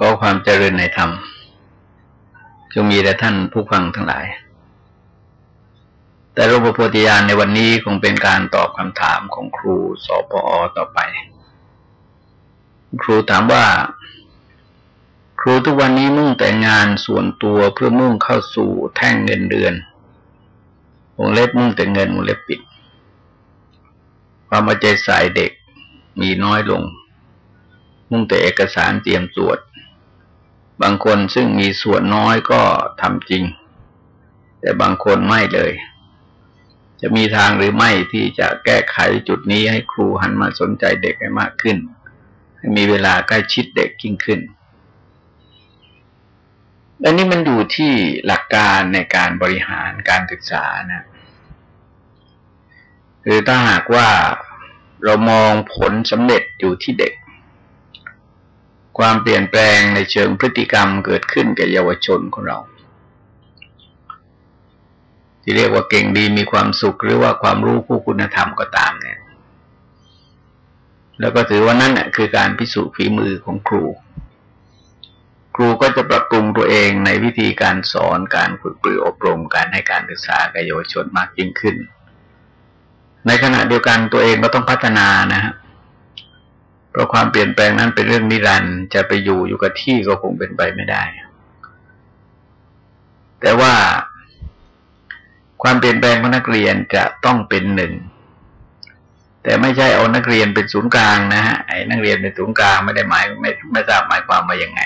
ขอความเจริญในธรรมจงมีแด่ท่านผู้ฟังทั้งหลาย แต่รูปโพธิญาณในวันนี้คงเป็นการตอบคำถามของครูสอปอต่อไป ครูถามว่า ครูทุกวันนี้มุ่งแต่งานส่วนตัวเพื่อมุ่งเข้าสู่แท่งเงินเดือนวงเล็บมุ่งแต่เงินวงเล็บปิด ความเอาใจใส่เด็กมีน้อยลง มุ่งแต่เอกสารเตรียมตรวจ บางคนซึ่งมีส่วนน้อยก็ทำจริง แต่บางคนไม่เลย จะมีทางหรือไม่ที่จะแก้ไขจุดนี้ให้ครูหันมาสนใจเด็กให้มากขึ้น ให้มีเวลาใกล้ชิดเด็กยิ่งขึ้นและนี่มันอยู่ที่หลักการในการบริหารการศึกษานะคือถ้าหากว่าเรามองผลสำเร็จอยู่ที่เด็ก ความเปลี่ยนแปลงในเชิงพฤติกรรมเกิดขึ้นแก่เยาวชนของเรา ที่เรียกว่าเก่งดีมีความสุขหรือว่าความรู้คู่คุณธรรมก็ตามเนี่ย แล้วก็ถือว่านั่นคือการพิสูจน์ฝีมือของครู ครูก็จะปรับปรุงตัวเองในวิธีการสอนการฝึกปรืออบรมการให้การศึกษาแกับเยาวชนมากยิ่งขึ้น ในขณะเดียวกันตัวเองก็ต้องพัฒนานะฮะเพ ราะความเปลี่ยนแปลงนั้นเป็นเรื่องนิรันด์จะไปอยู่อยู่กับที่ก็คงเป็นไปไม่ได้ แต่ว่าความเปลี่ยนแปลงของนักเรียนจะต้องเป็นหนึ่ง แต่ไม่ใช่เอานักเรียนเป็นศูนย์กลางนะฮะไอ้นักเรียนเป็นศูนย์กลางไม่ได้หมายไม่ไม่ทราบหมายความว่ายังไง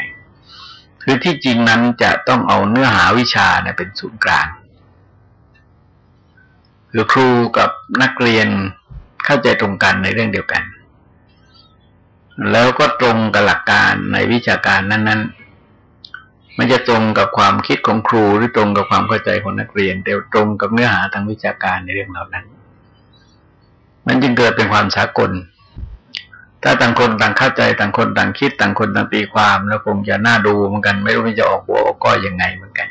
คือที่จริงนั้นจะต้องเอาเนื้อหาวิชาเนี่ยเป็นศูนย์กลางคือครูกับนักเรียนเข้าใจตรงกันในเรื่องเดียวกัน แล้วก็ตรงกับหลักการในวิชาการนั้นๆ มันจะตรงกับความคิดของครูหรือตรงกับความเข้าใจของนักเรียนแต่ตรงกับเนื้อหาทางวิชาการในเรื่องเหล่านั้น มันจึงเกิดเป็นความสากล ถ้าต่างคนต่างเข้าใจต่างคนต่างคิดต่างคนต่างตีความแล้วคงจะน่าดูเหมือนกัน ไม่รู้จะออกหัวออกก้อยยังไงเหมือนกัน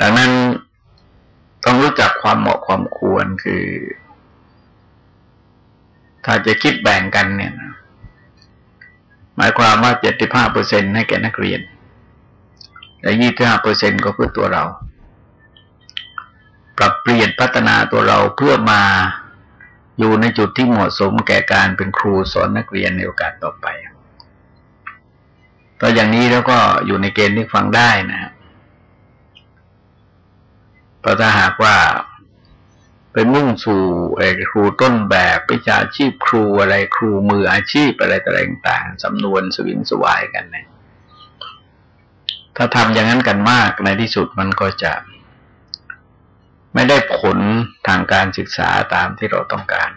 ดังนั้นต้องรู้จักความเหมาะความควรคือ ถ้าจะคิดแบ่งกันเนี่ย หมายความว่าเจ็ดสิบห้าเปอร์เซ็นให้แก่นักเรียน และยี่สิบห้าเปอร์เซ็นก็เพื่อตัวเรา ปรับเปลี่ยนพัฒนาตัวเราเพื่อมาอยู่ในจุดที่เหมาะสมแก่การเป็นครูสอนนักเรียนในโอกาสต่อไปต่ออย่างนี้แล้วก็อยู่ในเกณฑ์ที่ฟังได้นะครับเพราะถ้าหากว่า เป็นมุ่งสู่ไอ้ครูต้นแบบวิชาชีพครูอะไรครูมืออาชีพอะไรต่างๆสำนวนสวิงสวายกันเนี่ยถ้าทำอย่างนั้นกันมากในที่สุดมันก็จะ ไม่ได้ผลทางการศึกษาตามที่เราต้องการ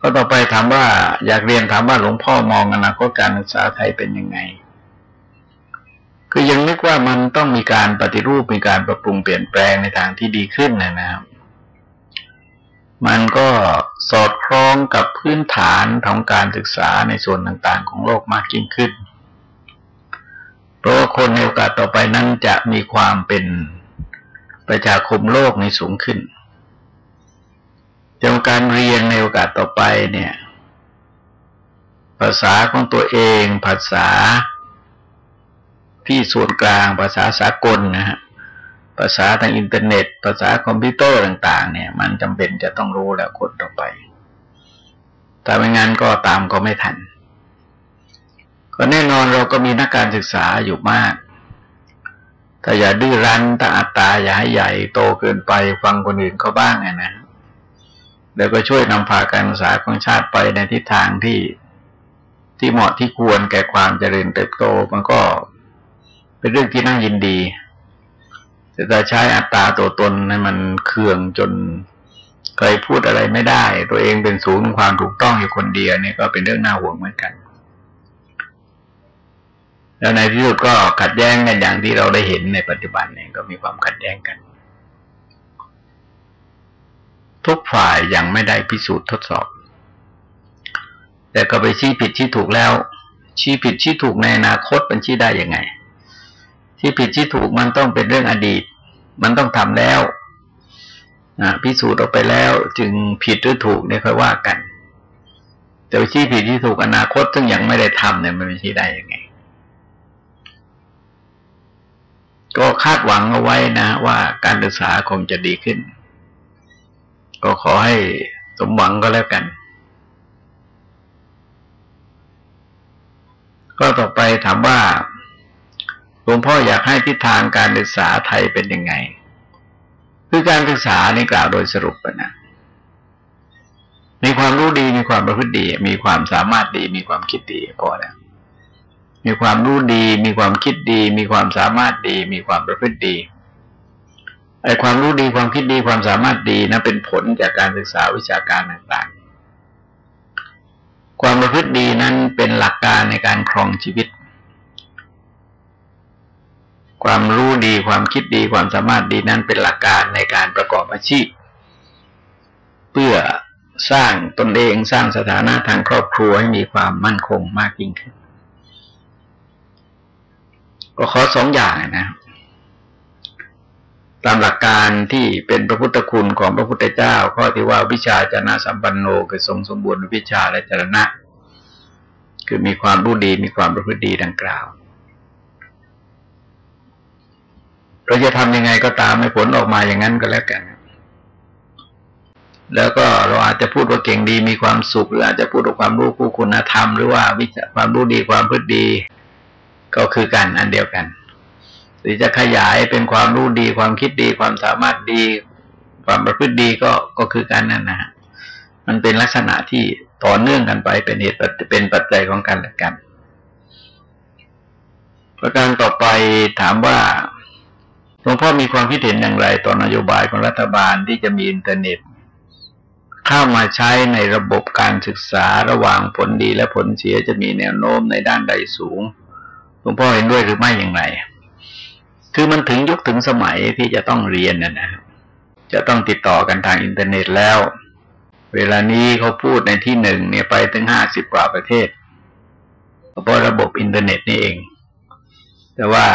ก็ต่อไปถามว่าอยากเรียนถามว่าหลวงพ่อมองอนาคตการศึกษาไทยเป็นยังไง คือยังนึกว่ามันต้องมีการปฏิรูปมีการปรับปรุงเปลี่ยนแปลงในทางที่ดีขึ้นนะครับ มันก็สอดคล้องกับพื้นฐานของการศึกษาในส่วนต่างๆ ของโลกมากยิ่งขึ้น เพราะว่าคนในโอกาสต่อไปนั้นจะมีความเป็นประชาคมโลกในสูงขึ้นจากการเรียนในโอกาสต่อไปเนี่ย ภาษาของตัวเอง ภาษา ที่ส่วนกลางภาษาสากลนะฮะภาษาทางอินเทอร์เน็ต ภาษาคอมพิวเตอร์ต่าง ๆ เนี่ย มันจำเป็นจะต้องรู้แล้วคนต่อไป แต่ไม่งั้นก็ตามก็ไม่ทัน ก็แน่นอนเราก็มีนักการศึกษาอยู่มากแต่อย่าดื้อรั้นตาอัตตาอย่าให้ใหญ่โตเกินไปฟังคนอื่นเขาบ้างไงนะแล้วก็ช่วยนำพาการศึกษาของชาติไปในทิศทางที่ที่เหมาะที่ควรแก่ความเจริญเติบโต มันก็ เป็นเรื่องที่น่ายินดี แต่ถ้าใช้อัตตาตัวตนให้มันเคืองจนเคยพูดอะไรไม่ได้ ตัวเองเป็นศูนย์ความถูกต้องอยู่คนเดียวเนี่ยก็เป็นเรื่องน่าห่วงเหมือนกัน แล้วในที่สุดก็ขัดแย้งกันอย่างที่เราได้เห็นในปัจจุบันเนี่ยก็มีความขัดแย้งกัน ทุกฝ่ายยังไม่ได้พิสูจน์ทดสอบ แต่ก็ไปชี้ผิดชี้ถูกแล้ว ชี้ผิดชี้ถูกในอนาคตมันชี้ได้ยังไง ที่ผิดที่ถูกมันต้องเป็นเรื่องอดีต มันต้องทำแล้วนะพิสูจน์ออกไปแล้ว จึงผิดหรือถูกเนี่ยค่อยว่ากัน แต่ชี้ผิดที่ถูกอนาคตซึ่งยังไม่ได้ทำเนี่ยมันไม่ชี้ได้ยังไง ก็คาดหวังเอาไว้นะ ว่าการศึกษาคงจะดีขึ้น ก็ขอให้สมหวังก็แล้วกัน ก็ต่อไปถามว่า ลวงพ่ออยากให้ทิศทางการศึกษาไทยเป็นยังไง คือการศึกษาในกล่าวโดยสรุปนะมีความรู้ดีมีความประพฤติดี มีความสามารถดี มีความคิดดีพอแล้วมีความรู้ดี มีความคิดดี มีความสามารถดี มีความประพฤติดีไอ้ความรู้ดีความคิดดีความสามารถดีนะเป็นผลจากการศึกษาวิชาการต่างๆ ความประพฤติดีนั้นเป็นหลักการในการครองชีวิต ความรู้ดีความคิดดีความสามารถดีนั้นเป็นหลักการในการประกอบอาชีพ เพื่อสร้างตนเองสร้างสถานะทางครอบครัวให้มีความมั่นคงมากยิ่งขึ้น ก็ขอสองอย่างนะ ตามหลักการที่เป็นพระพุทธคุณของพระพุทธเจ้า ข้อที่ว่าวิชาจนะสัมปันโนคือทรงสมบูรณ์วิชาและจรณะ คือมีความรู้ดีมีความประพฤติดีดังกล่าว เราจะทำยังไงก็ตามให้ผลออกมาอย่างนั้นก็แล้วกัน แล้วก็เราอาจจะพูดว่าเก่งดีมีความสุข หรืออาจจะพูดว่าความรู้คู่คุณธรรม หรือว่าวิจความรู้ดีความพฤติดีก็คือกันอันเดียวกัน หรือจะขยายเป็นความรู้ดีความคิดดีความสามารถดี ความประพฤติดีก็ก็คือกันนั่นนะฮะมันเป็นลักษณะที่ต่อเนื่องกันไปเป็นเหตุเป็นปัจจัยของกันและกัน ประการต่อไปถามว่า หลวงพ่อมีความคิดเห็นอย่างไรต่อนโยบายของรัฐบาลที่จะมีอินเทอร์เน็ต เข้ามาใช้ในระบบการศึกษาระหว่างผลดีและผลเสียจะมีแนวโน้มในด้านใดสูงหลวงพ่อเห็นด้วยหรือไม่อย่างไร คือมันถึงยุคถึงสมัยที่จะต้องเรียนนะนะจะต้องติดต่อกันทางอินเทอร์เน็ตแล้ว เวลานี้เขาพูดในที่หนึ่งเนี่ยไปถึงห้าสิบกว่าประเทศเพราะระบบอินเทอร์เน็ตนี่เอง แต่ว่า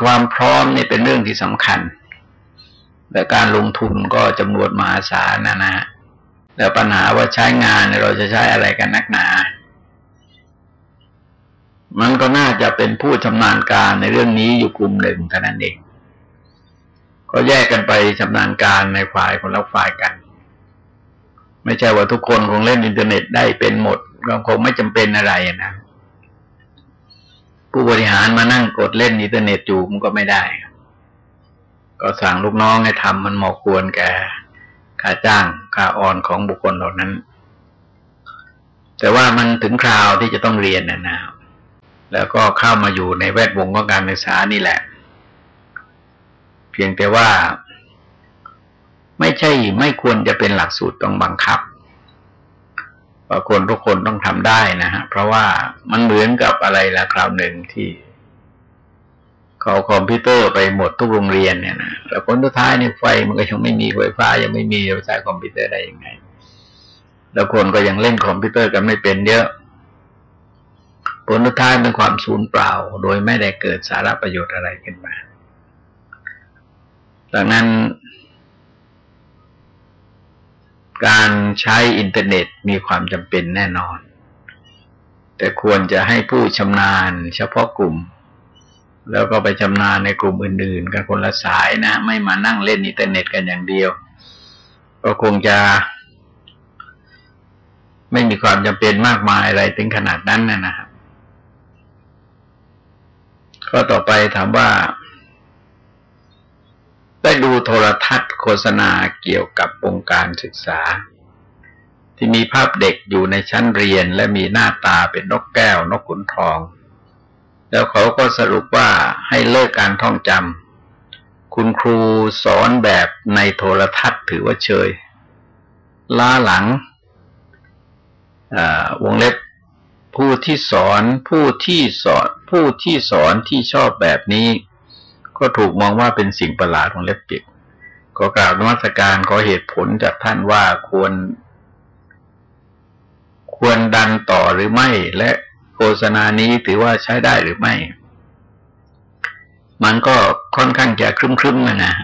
ความพร้อมนี่เป็นเรื่องที่สำคัญและการลงทุนก็จำนวนมหาศาลนะนะแล้วปัญหาว่าใช้งานเราจะใช้อะไรกันนักหนา มันก็น่าจะเป็นผู้ชำนาญการในเรื่องนี้อยู่กลุ่มหนึ่งเท่านั้นเอง ก็แยกกันไปชำนาญการในฝ่ายคนละฝ่ายกัน ไม่ใช่ว่าทุกคนคงเล่นอินเทอร์เน็ตได้เป็นหมดก็คงไม่จำเป็นอะไรนะ ผู้บริหารมานั่งกดเล่นอินเทอร์เน็ตอยู่มันก็ไม่ได้ ก็สั่งลูกน้องให้ทำมันเหมาะควรแก่ค่าจ้างค่าออนของบุคคลเหล่านั้น แต่ว่ามันถึงคราวที่จะต้องเรียนนะนะแล้วก็เข้ามาอยู่ในแวดวงของการศึกษานี่แหละ เพียงแต่ว่า ไม่ใช่ไม่ควรจะเป็นหลักสูตรต้องบังคับ ว่าคนทุกคนต้องทำได้นะฮะ เพราะว่ามันเหมือนกับอะไรละคราวหนึ่งที่เขาคอมพิวเตอร์ไปหมดทุกโรงเรียนเนี่ยนะแล้วผลสุดท้ายเนี่ยไฟมันก็ยังไม่มีไฟฟ้ายังไม่มีจะใช้คอมพิวเตอร์ได้ยังไง แล้วคนก็ยังเล่นคอมพิวเตอร์กันไม่เป็นเยอะ ผลสุดท้ายเป็นความสูญเปล่า โดยไม่ได้เกิดสาระประโยชน์อะไรขึ้นมาดังนั้น การใช้อินเทอร์เน็ตมีความจำเป็นแน่นอน แต่ควรจะให้ผู้ชำนาญเฉพาะกลุ่ม แล้วก็ไปชำนาญในกลุ่มอื่นๆ กันคนละสายนะ ไม่มานั่งเล่นอินเทอร์เน็ตกันอย่างเดียว ก็คงจะ ไม่มีความจำเป็นมากมายอะไรถึงขนาดนั้นนะนะครับข้อต่อไปถามว่า ได้ดูโทรทัศน์ ฆษณาเกี่ยวกับวงการศึกษา ที่มีภาพเด็กอยู่ในชั้นเรียนและมีหน้าตาเป็นนกแก้วนกขุนทอง แล้วเขาก็สรุปว่าให้เลิกการท่องจำคุณครูสอนแบบในโทรทัศน์ถือว่าเชย ล้าหลังวงเล็บผู้ที่สอนผู้ที่สอนผู้ที่สอนที่ชอบแบบนี้ ก็ถูกมองว่าเป็นสิ่งประหลาดของเล็บปิด ก็กล่าวนวัตการขอเหตุผลจากท่านว่าควร ควรดันต่อหรือไม่ และโฆษณานี้ถือว่าใช้ได้หรือไม่ มันก็ค่อนข้างจะครึ้มๆนะนะ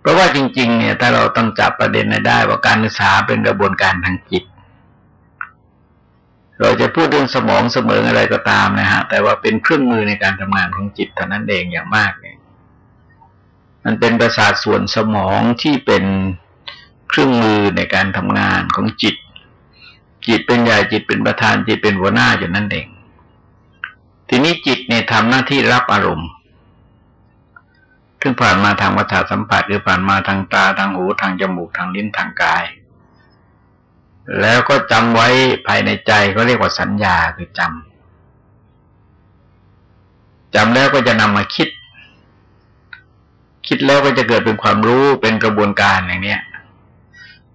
เพราะว่าจริง ๆ เนี่ยถ้าเราต้องจับประเด็นได้ ว่าการศึกษาเป็นกระบวนการทางจิต เราจะพูดเรื่องสมองเสมออะไรก็ตามนะฮะ แต่ว่าเป็นเครื่องมือในการทำงานของจิตเท่านั้นเองอย่างมากเนี่ย มันเป็นประสาทส่วนสมองที่เป็นเครื่องมือในการทำงานของจิต จิตเป็นใหญ่จิตเป็นประธานจิตเป็นหัวหน้าอยู่นั่นเอง ทีนี้จิตเนี่ยทำหน้าที่รับอารมณ์ซึ่งผ่านมาทางวัฏฏสัมผัสหรือผ่านมาทางตาทางหูทางจมูกทางลิ้นทางกาย แล้วก็จำไว้ภายในใจก็เรียกว่าสัญญาคือจำจำแล้วก็จะนำมาคิด คิดแล้วก็จะเกิดเป็นความรู้เป็นกระบวนการอย่างเนี้ย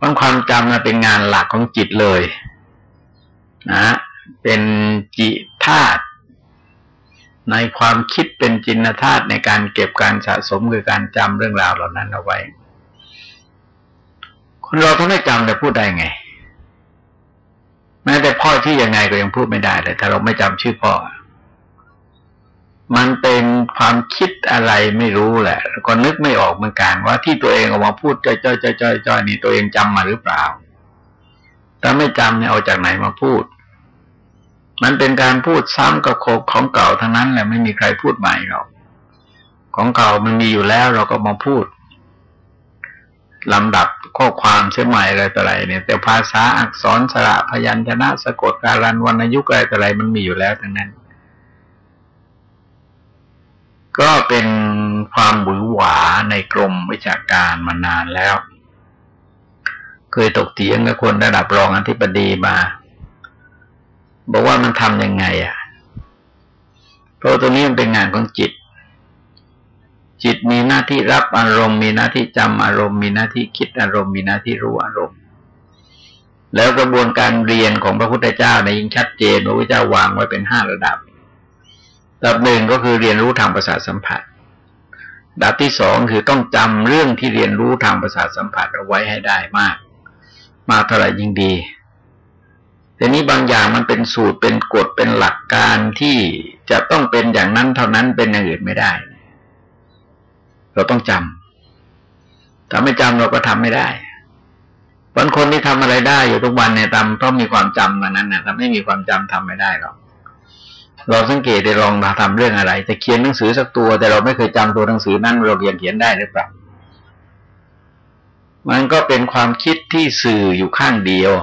มันความจำนะเป็นงานหลักของจิตเลย นะ เป็นจิตธาตุในความคิดเป็นจินธาตุในการเก็บการสะสมคือการจำเรื่องราวเหล่านั้นเอาไว้ คนเราต้องได้จำแต่พูดได้ไง แม้แต่พ่อที่ยังไงก็ยังพูดไม่ได้เลย ถ้าเราไม่จำชื่อพ่อ มันเป็นความคิดอะไรไม่รู้แหละ ก็นึกไม่ออกเหมือนกันว่าที่ตัวเองออกมาพูดจ้อยจ้อยจ้อยจ้อยนี่ตัวเองจำมาหรือเปล่า ถ้าไม่จำเนี่ยเอาจากไหนมาพูด มันเป็นการพูดซ้ำกับโคของเก่าทั้งนั้นแหละไม่มีใครพูดใหม่หรอก ของเก่ามันมีอยู่แล้วเราก็มาพูดลำดับข้อความเชื่อใหม่อะไรต่ออะไรเนี่ย แต่ภาษาอักษรสระพยัญชนะสะกดการันวรรณยุกอะไรต่ออะไรมันมีอยู่แล้วทั้งนั้น ก็เป็นความบุ๋ยหวาในกรมวิชาการมานานแล้ว เคยตกเถียงกับคนระดับรองอธิบดีมา บอกว่ามันทำยังไง อะ เพราะตรงนี้มันเป็นงานของจิต จิตมีหน้าที่รับอารมณ์ มีหน้าที่จำอารมณ์ มีหน้าที่คิดอารมณ์ มีหน้าที่รู้อารมณ์ แล้วกระบวนการเรียนของพระพุทธเจ้าในยิ่งชัดเจนพระพุทธเจ้าวางไว้เป็นห้าระดับ ดับหนึ่งก็คือเรียนรู้ทางประสาทสัมผัส ดับที่สองคือต้องจำเรื่องที่เรียนรู้ทางประสาทสัมผัสเอาไว้ให้ได้มาก มากเท่าไหร่ยิ่งดีแต่นี้บางอย่างมันเป็นสูตรเป็นกฎเป็นหลักการที่จะต้องเป็นอย่างนั้นเท่านั้นเป็นอย่างอื่นไม่ได้ เราต้องจำถ้าไม่จำเราก็ทำไม่ได้บางคนที่ทำอะไรได้อยู่ทุกวันเนี่ยทำต้องมีความจำมานั้นนะถ้าไม่มีความจำทำไม่ได้หรอก เราสังเกตได้ลองเราทำเรื่องอะไร จะเขียนหนังสือสักตัว แต่เราไม่เคยจำตัวหนังสือนั้นเราเรียนเขียนได้หรือเปล่ามันก็เป็นความคิดที่สื่ออยู่ข้างเดียว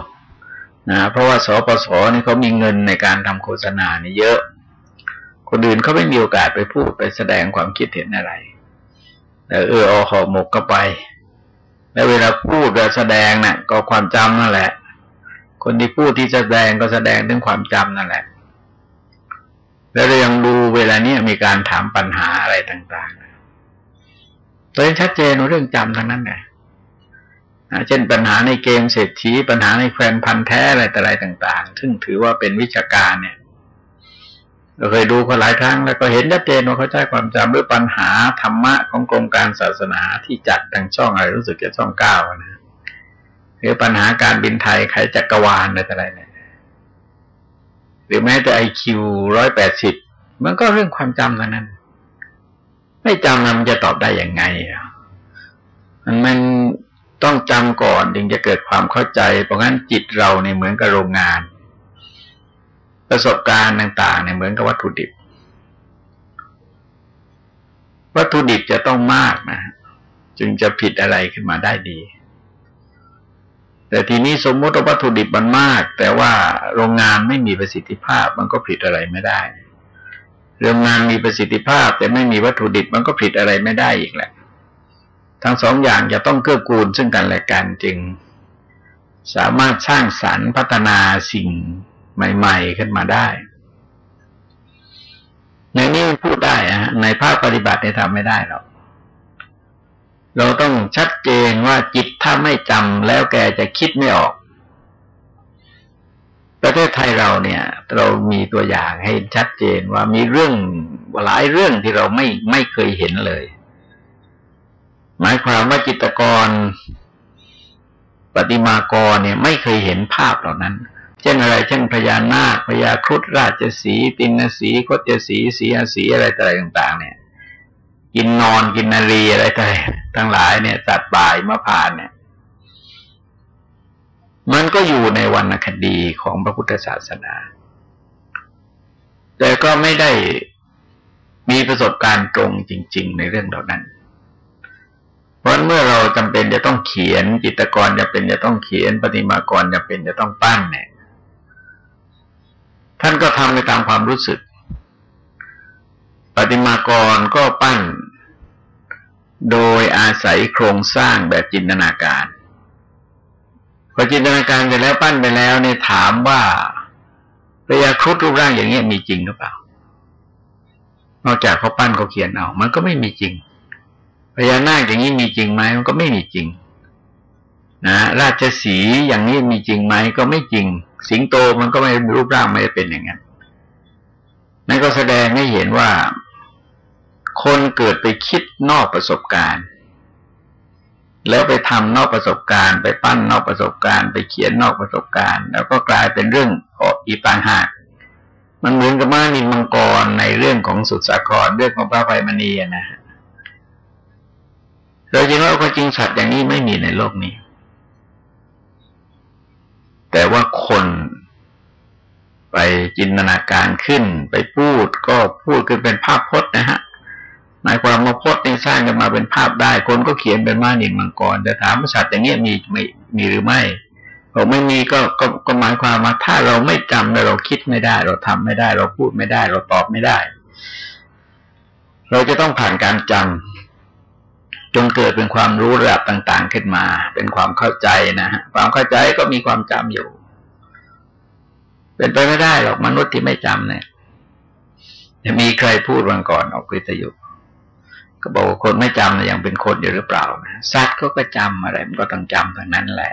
นะเพราะว่าสปสนี่เขามีเงินในการทำโฆษณานี่เยอะ คนอื่นเขาไม่มีโอกาสไปพูดไปแสดงความคิดเห็นอะไรแต่เออเอาหอบหมกก็ไป แล้วเวลาพูดและแสดงนะ่ะ ก็ความจำนั่นแหละ คนที่พูดที่แสดงก็แสดงถึงความจำนั่นแหละ แล้วเรายังดูเวลานี้มีการถามปัญหาอะไรต่างๆตัวเองชัดเจนเรื่องจำทั้งนั้นแหละเช่นปัญหาในเกมเศรษฐีปัญหาในแฟนพันแท้อะไรแต่อะไรต่าง ๆ ซึ่งถือว่าเป็นวิชาการเนี่ยเราเคยดูเขาหลายครั้งแล้วก็เห็นชัดเจนว่าเขาใช้ความจำด้วยปัญหาธรรมะของกรมการศาสนาที่จัดทางช่องอะไรรู้สึกจะช่องเก้านะหรือปัญหาการบินไทยใครจักรวาลอะไรแต่อะไรเนี่ย หรือแม้แต่ไอคิวร้อยแปดสิบมันก็เรื่องความจำเท่านั้น ไม่จำมันจะตอบได้อย่างไงมันมันต้องจำก่อนถึงจะเกิดความเข้าใจ เพราะงั้นจิตเราเนี่ยเหมือนกับโรงงาน ประสบการณ์ต่างๆเนี่ยเหมือนกับวัตถุดิบ วัตถุดิบจะต้องมากนะ จึงจะผิดอะไรขึ้นมาได้ดี แต่ทีนี้สมมติว่าวัตถุดิบมันมาก แต่ว่าโรงงานไม่มีประสิทธิภาพมันก็ผิดอะไรไม่ได้ โรงงานมีประสิทธิภาพ แต่ไม่มีวัตถุดิบมันก็ผิดอะไรไม่ได้อีกแหละ ทั้งสองอย่างจะต้องเกื้อกูลซึ่งกันและกันจึง สามารถสร้างสรรค์พัฒนาสิ่งใหม่ ๆ ขึ้นมาได้ ในนี้พูดได้อะในภาคปฏิบัติเนี่ยทำไม่ได้หรอก เราต้องชัดเจนว่าจิตถ้าไม่จำแล้วแกจะคิดไม่ออก ประเทศไทยเราเนี่ย เรามีตัวอย่างให้ชัดเจนว่ามีเรื่องหลายเรื่องที่เราไม่ไม่เคยเห็นเลย หมายความว่าจิตกรปฏิมากรเนี่ยไม่เคยเห็นภาพเหล่านั้น เช่นอะไร เช่นพญานาคพญาครุฑราชสีตินสีคตสีสีอาสีอะไรต่างๆเนี่ย กินนอนกินนารีอะไรต่ทั้งหลายเนี่ยสัตว์ป่ายมะพานเนี่ย มันก็อยู่ในวรรณคดีของพระพุทธศาสนา แต่ก็ไม่ได้มีประสบการณ์ตรงจริง ๆ ในเรื่องเหล่านั้น เพราะเมื่อเราจำเป็นจะต้องเขียนจิตรกรจะเป็นจะต้องเขียนปฏิมากรจะเป็นจะต้องปั้นเนี่ย ท่านก็ทำไปตามความรู้สึกปฏิมากรก็ปั้น โดยอาศัยโครงสร้างแบบจินตนาการ พอจินตนาการเสร็จแล้วปั้นไปแล้วเนี่ยถามว่าพระยาครุฑรูปร่างอย่างเงี้ยมีจริงหรือเปล่า นอกจากเขาปั้นเขาเขียนเอา มันก็ไม่มีจริงพญานาคอย่างนี้มีจริงไหมมันก็ไม่มีจริง นะราชสีอย่างนี้มีจริงไหมก็ไม่จริง สิงโตมันก็ไม่รูปร่างไม่ได้เป็นอย่างนั้นนั่นก็แสดงให้เห็นว่า คนเกิดไปคิดนอกประสบการณ์ แล้วไปทำนอกประสบการณ์ ไปปั้นนอกประสบการณ์ ไปเขียนนอกประสบการณ์ แล้วก็กลายเป็นเรื่องอีต่างหากมันเหมือนกับม้านินมังกรในเรื่องของสุดสาครเรื่องของพระไพมณีนะฮะโดยจริงแล้วก็จริงสัตว์อย่างนี้ไม่มีในโลกนี้ แต่ว่าคนไปจินตนาการขึ้น ไปพูดก็พูดขึ้นเป็นภาพพจน์นะฮะ หมายความว่าพจน์นี่สร้างกันมาเป็นภาพได้ คนก็เขียนเป็นม้านินมังกร แต่ถามว่าสัตว์อย่างนี้ยมีไม่มีหรือไม่บอกไม่มีก็ก็ก็หมายความว่าถ้าเราไม่จำเราคิดไม่ได้ เราทำไม่ได้ เราพูดไม่ได้ เราตอบไม่ได้ เราจะต้องผ่านการจำจนเกิดเป็นความรู้ระดับต่าง ๆ ขึ้นมา เป็นความเข้าใจนะฮะความเข้าใจก็มีความจำอยู่ เป็นไปไม่ได้หรอกมนุษย์ที่ไม่จำเนี่ยจะมีใครพูดวันก่อนออกวิทยุ ก็บอกว่าคนไม่จำยังเป็นคนอยู่หรือเปล่านะสัตว์ก็ก็จำอะไรมันก็ต้องจำทั้งนั้นแหละ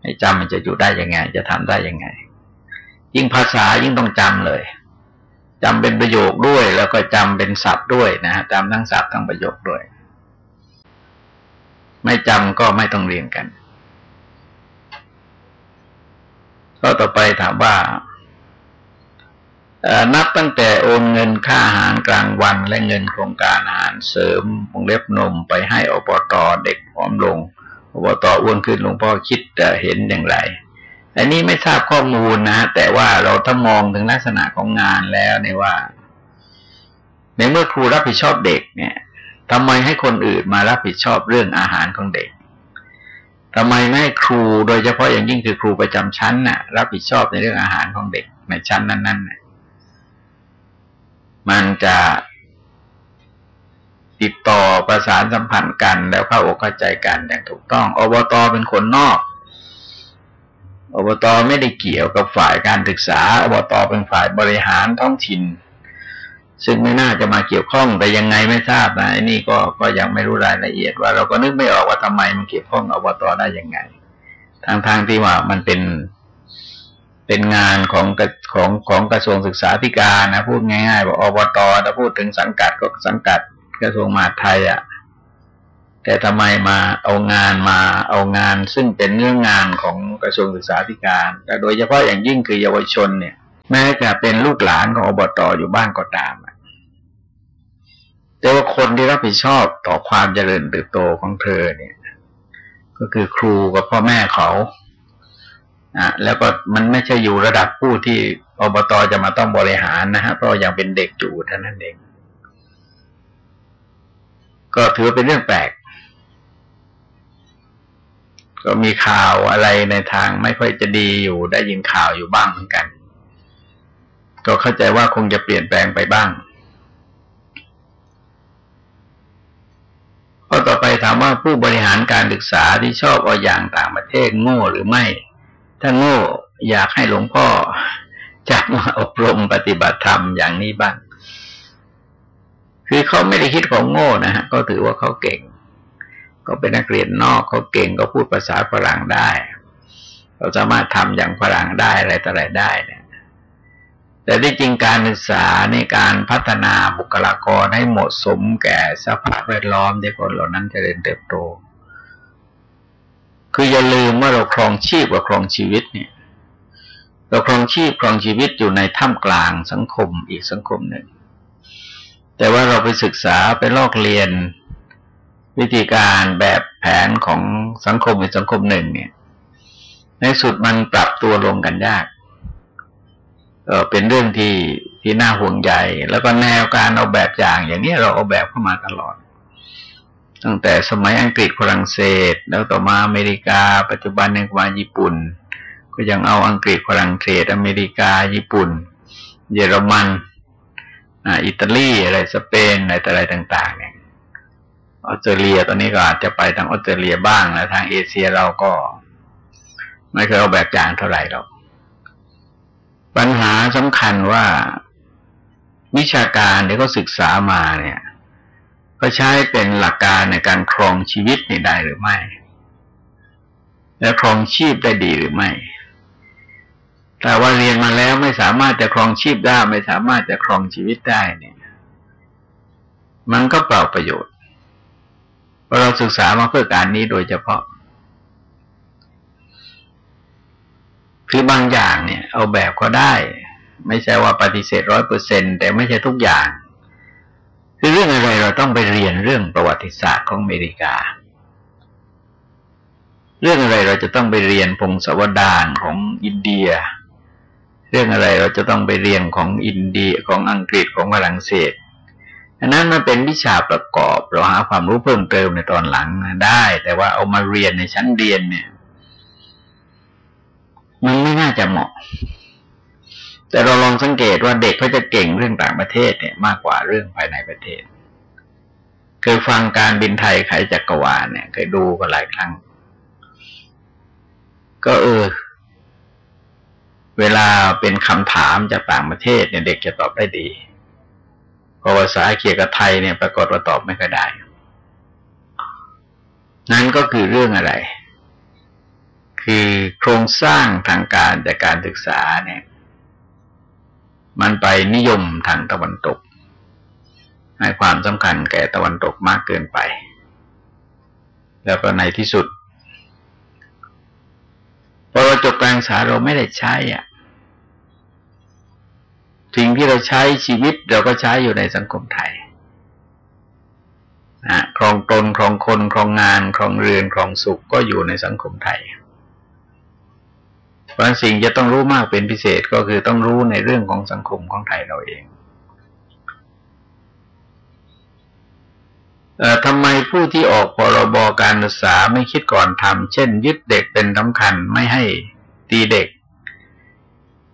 ไม่จำมันจะอยู่ได้ยังไง จะทำได้ยังไง ยิ่งภาษายิ่งต้องจำเลยจำเป็นประโยคด้วย แล้วก็จำเป็นศัพท์ด้วยนะจำทั้งศัพท์ทั้งประโยคด้วย ไม่จำก็ไม่ต้องเรียนกัน ก็ต่อไปถามว่า นับตั้งแต่โอนเงินค่าอาหารกลางวัน และเงินโครงการอาหารเสริมวงเล็บนมไปให้อบตเด็กผอมลงอบตอ้วนขึ้นหลวงพ่อคิดเห็นอย่างไร อันนี้ไม่ทราบข้อมูลนะแต่ว่าเราถ้ามองถึงลักษณะของงานแล้วเนี่ยว่าในเมื่อครูรับผิดชอบเด็กเนี่ยทำไมให้คนอื่นมารับผิดชอบเรื่องอาหารของเด็กทำไมไม่ให้ครูโดยเฉพาะอย่างยิ่งคือครูประจำชั้นน่ะ รับผิดชอบในเรื่องอาหารของเด็กในชั้นนั้นๆ มันจะติดต่อประสานสัมพันธ์กันแล้วเข้าอกเข้าใจกันอย่างถูกต้อง อบตเป็นคนนอก อบตไม่ได้เกี่ยวกับฝ่ายการศึกษา อบตเป็นฝ่ายบริหารท้องถิ่น ซึ่งไม่น่าจะมาเกี่ยวข้องแต่ยังไงไม่ทราบนะนี่ก็ก็ยังไม่รู้รายละเอียดว่าเราก็นึกไม่ออกว่าทำไมมันเกี่ยวข้องอบตได้ยังไงทางทางที่ว่ามันเป็น เป็นงานของของของกระทรวงศึกษาธิการนะพูดง่ายๆว่าอบตถ้าพูดถึงสังกัดก็สังกัดกระทรวงมหาดไทยอะ่ะ แต่ทำไมมาเอางานมาเอางาน ซึ่งเป็นเรื่องงานของกระทรวงศึกษาธิการแต่โดยเฉพาะอย่างยิ่งคือเยาวชนเนี่ย แม้จะเป็นลูกหลานของอบตอยู่บ้านก็ตามแต่ว่าคนที่รับผิดชอบต่อความเจริญเติบโตของเธอเนี่ย ก็คือครูกับพ่อแม่เขา อะแล้วก็มันไม่ใช่อยู่ระดับผู้ที่อบตจะมาต้องบริหารนะฮะเพราะยังเป็นเด็กอยู่เท่านั้นเอง ก็ถือเป็นเรื่องแปลก ก็มีข่าวอะไรในทางไม่ค่อยจะดีอยู่ได้ยินข่าวอยู่บ้างเหมือนกัน ก็เข้าใจว่าคงจะเปลี่ยนแปลงไปบ้างข้อต่อไปถามว่าผู้บริหารการศึกษาที่ชอบเอาอย่างต่างประเทศโง่หรือไม่ ถ้าโง่อยากให้หลวงพ่อจับมาอบรมปฏิบัติธรรมอย่างนี้บ้าง คือเขาไม่ได้คิดของโง่นะฮะก็ถือว่าเขาเก่ง ก็เป็นนักเรียนนอกเขาเก่งก็พูดภาษาฝรั่งได้เขาสามารถทำอย่างฝรั่งได้อะไรต่ออะไรได้เนี่ยแต่ที่จริงการศึกษาในการพัฒนาบุคลากรให้เหมาะสมแก่สภาพแวดล้อมที่คนเหล่านั้นจะเริญเติบโต คืออย่าลืมว่าเราครองชีพกับครองชีวิตเนี่ยเราครองชีพครองชีวิตอยู่ในท่ามกลางสังคมอีกสังคมหนึ่ง แต่ว่าเราไปศึกษาไปลอกเรียนวิธีการแบบแผนของสังคมอีกสังคมหนึ่งเนี่ย ในสุดมันปรับตัวลงกันยากเออเป็นเรื่องที่ที่น่าห่วงใยแล้วก็แนวการเอาแบบอย่างอย่างนี้เราเอาแบบเข้ามาตลอด ตั้งแต่สมัยอังกฤษฝรั่งเศส แล้วต่อมาอเมริกา ปัจจุบันในมาญี่ปุ่น ก็ยังเอาอังกฤษฝรั่งเศส อเมริกา ญี่ปุ่น เยอรมันอิตาลีอะไรสเปนอะไรอะไรต่างๆเนี่ยออสเตรเลียตอนนี้ก็อาจจะไปทางออสเตรเลียบ้างแล้วทางเอเชียเราก็ ไม่เคยเอาแบบอย่างเท่าไหร่หรอกปัญหาสำคัญว่าวิชาการที่เขาศึกษามาเนี่ย ก็ใช้เป็นหลักการในการครองชีวิตนี่ได้หรือไม่ และครองชีพได้ดีหรือไม่ แต่ว่าเรียนมาแล้วไม่สามารถจะครองชีพได้ ไม่สามารถจะครองชีวิตได้เนี่ย มันก็เปล่าประโยชน์เพราะเราศึกษามาเพื่อการนี้โดยเฉพาะ คือบางอย่างเนี่ย เอาแบบก็ได้ ไม่ใช่ว่าปฏิเสธร้อยเปอร์เซ็นแต่ไม่ใช่ทุกอย่าง คือเรื่องอะไรเราต้องไปเรียนเรื่องประวัติศาสตร์ของอเมริกา เรื่องอะไรเราจะต้องไปเรียนพงศาวดารของอินเดีย เรื่องอะไรเราจะต้องไปเรียนของอินเดียของอังกฤษของฝรั่งเศสอันนั้นมันเป็นวิชาประกอบ เราหาความรู้เพิ่มเติมในตอนหลังได้ แต่ว่าเอามาเรียนในชั้นเรียนเนี่ย มันไม่น่าจะเหมาะ แต่เราลองสังเกตว่าเด็กเขาจะเก่งเรื่องต่างประเทศเนี่ยมากกว่าเรื่องภายในประเทศ เคยฟังการบินไทยไขจักรวาลเนี่ย เคยดูก็หลายครั้ง ก็เออ เวลาเป็นคำถามจากต่างประเทศเนี่ย เด็กจะตอบได้ดีพอภาษาเกียกับไทยเนี่ยปรากฏว่าตอบไม่ค่อยได้ นั่นก็คือเรื่องอะไร คือโครงสร้างทางการจากการศึกษาเนี่ย มันไปนิยมทางตะวันตก ให้ความสำคัญแก่ตะวันตกมากเกินไป แล้วก็ในที่สุดพอเราจบการศึกษาเราไม่ได้ใช้อะสิ่งที่เราใช้ชีวิตเราก็ใช้อยู่ในสังคมไทยนะครองตนครองคนครองงานครองเรือนครองสุขก็อยู่ในสังคมไทย ราะสิ่งจะต้องรู้มากเป็นพิเศษก็คือต้องรู้ในเรื่องของสังคมของไทยเราเองอทำไมผู้ที่ออกพรบการศึกษาไม่คิดก่อนทำเช่น ยึดเด็กเป็นสำคัญไม่ให้ตีเด็ก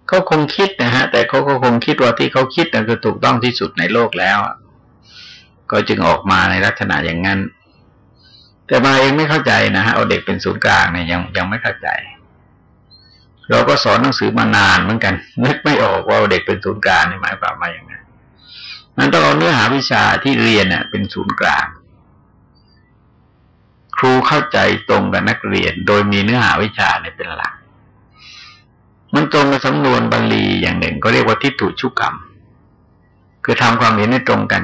เขาคงคิดนะฮะ แต่เขาก็คงคิดว่าที่เขาคิดนั่นคือถูกต้องที่สุดในโลกแล้วก็จึงออกมาในลักษณะอย่างนั้น แต่มาเองไม่เข้าใจนะฮะเอาเด็กเป็นศูนย์กลางเนี่ยยังยังไม่เข้าใจ เราก็สอนหนังสือมานานเหมือนกัน นึกไม่ออกว่าเด็กเป็นศูนย์กลางนี่หมายความว่าอย่างไงมันต้องเอาเนื้อหาวิชาที่เรียนเน่ยเป็นศูนย์กลาง ครูเข้าใจตรงกับนักเรียน โดยมีเนื้อหาวิชาเนี่ยเป็นหลัก มันตรงกับสำนวนบาลีอย่างหนึ่ง ก็เรียกว่าทิฏฐุชุกรรม คือทำความเห็นให้ตรงกัน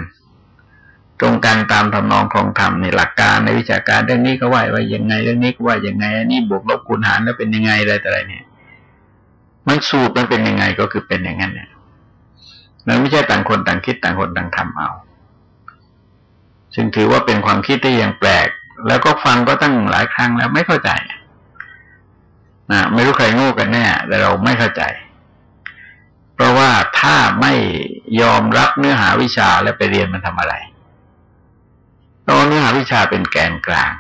ตรงกันตามทำนองของธรรมในหลักการในวิชาการเรื่องนี้ก็ว่าว่ายังไงเรื่องนี้ก็ว่ายังไงอันนี้บวกลบคูณหารแล้วเป็นยังไงอะไรต่ออะไรเนี่ย มันสูตรมันเป็นยังไงก็คือเป็นอย่างนั้นเนี่ยมันไม่ใช่ต่างคนต่างคิดต่างคนต่างทำเอา ซึ่งถือว่าเป็นความคิดที่ยังแปลก แล้วก็ฟังก็ตั้งหลายครั้งแล้วไม่เข้าใจนะไม่รู้ใครโง่กันแน่ แต่เราไม่เข้าใจ เพราะว่าถ้าไม่ยอมรับเนื้อหาวิชาแล้วไปเรียนมันทำอะไรเพราะเนื้อหาวิชาเป็นแกนกลาง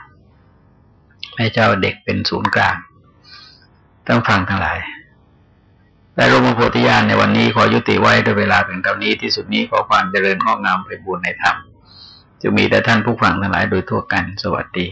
ให้เจ้าเด็กเป็นศูนย์กลางต้องฟังทั้งหลาย แต่รมโพธิญาณในวันนี้ขอยุติไว้ด้วยเวลาถึงเท่านี้ที่สุดนี้ขอความเจริญงอกงามไปบูรในธรรมจะมีแต่ท่านผู้ฟังทั้งหลายโดยทั่วกัน สวัสดี